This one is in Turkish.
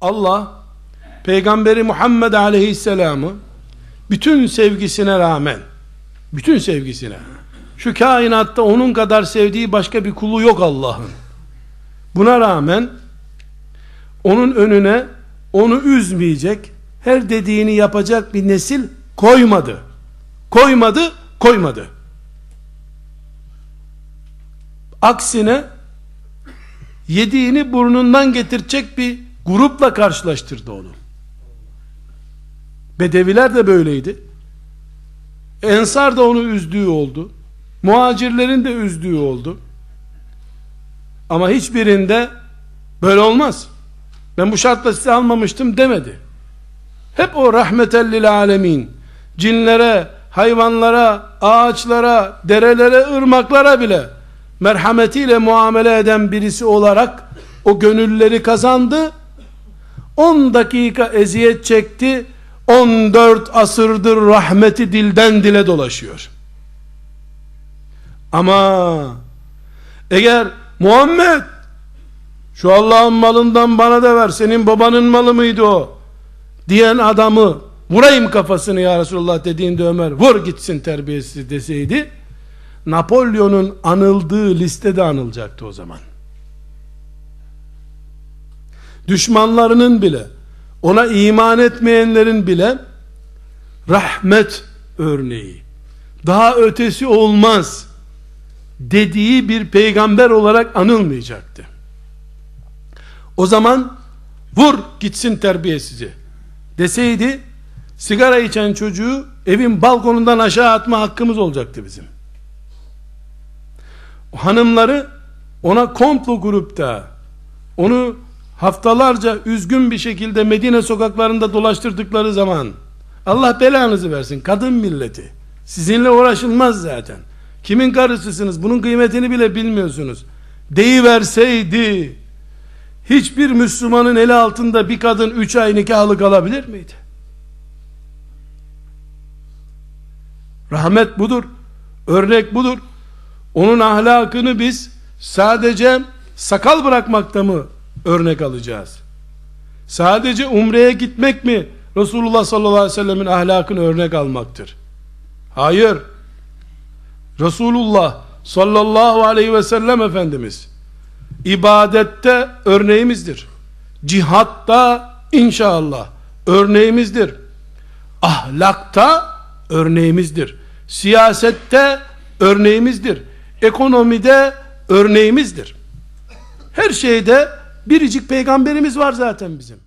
Allah Peygamberi Muhammed Aleyhisselam'ı bütün sevgisine rağmen bütün sevgisine şu kainatta onun kadar sevdiği başka bir kulu yok Allah'ın. Buna rağmen onun önüne onu üzmeyecek, her dediğini yapacak bir nesil koymadı. Koymadı, koymadı. Aksine yediğini burnundan getirecek bir grupla karşılaştırdı onu. Bedeviler de böyleydi. Ensar da onu üzdüğü oldu. Muhacirlerin de üzdüğü oldu. Ama hiçbirinde böyle olmaz. Ben bu şartla size almamıştım demedi. Hep o rahmetellil alemin cinlere, hayvanlara, ağaçlara, derelere, ırmaklara bile merhametiyle muamele eden birisi olarak o gönülleri kazandı. 10 dakika eziyet çekti. 14 asırdır rahmeti dilden dile dolaşıyor. Ama eğer Muhammed şu Allah'ın malından bana da ver senin babanın malı mıydı o diyen adamı vurayım kafasını ya Resulullah dediğinde Ömer vur gitsin terbiyesiz deseydi Napolyon'un anıldığı listede anılacaktı o zaman düşmanlarının bile ona iman etmeyenlerin bile rahmet örneği daha ötesi olmaz dediği bir peygamber olarak anılmayacaktı. O zaman vur gitsin terbiyesizi deseydi sigara içen çocuğu evin balkonundan aşağı atma hakkımız olacaktı bizim. Hanımları ona komplo grupta onu haftalarca üzgün bir şekilde Medine sokaklarında dolaştırdıkları zaman Allah belanızı versin kadın milleti sizinle uğraşılmaz zaten kimin karısısınız bunun kıymetini bile bilmiyorsunuz deyiverseydi hiçbir Müslümanın eli altında bir kadın üç ay nikahlı kalabilir miydi? Rahmet budur. Örnek budur. Onun ahlakını biz sadece sakal bırakmakta mı örnek alacağız? Sadece umreye gitmek mi Resulullah sallallahu aleyhi ve sellemin ahlakını örnek almaktır? Hayır. Resulullah sallallahu aleyhi ve sellem Efendimiz ibadette örneğimizdir. Cihatta inşallah örneğimizdir. Ahlakta örneğimizdir. Siyasette örneğimizdir. Ekonomide örneğimizdir. Her şeyde biricik peygamberimiz var zaten bizim.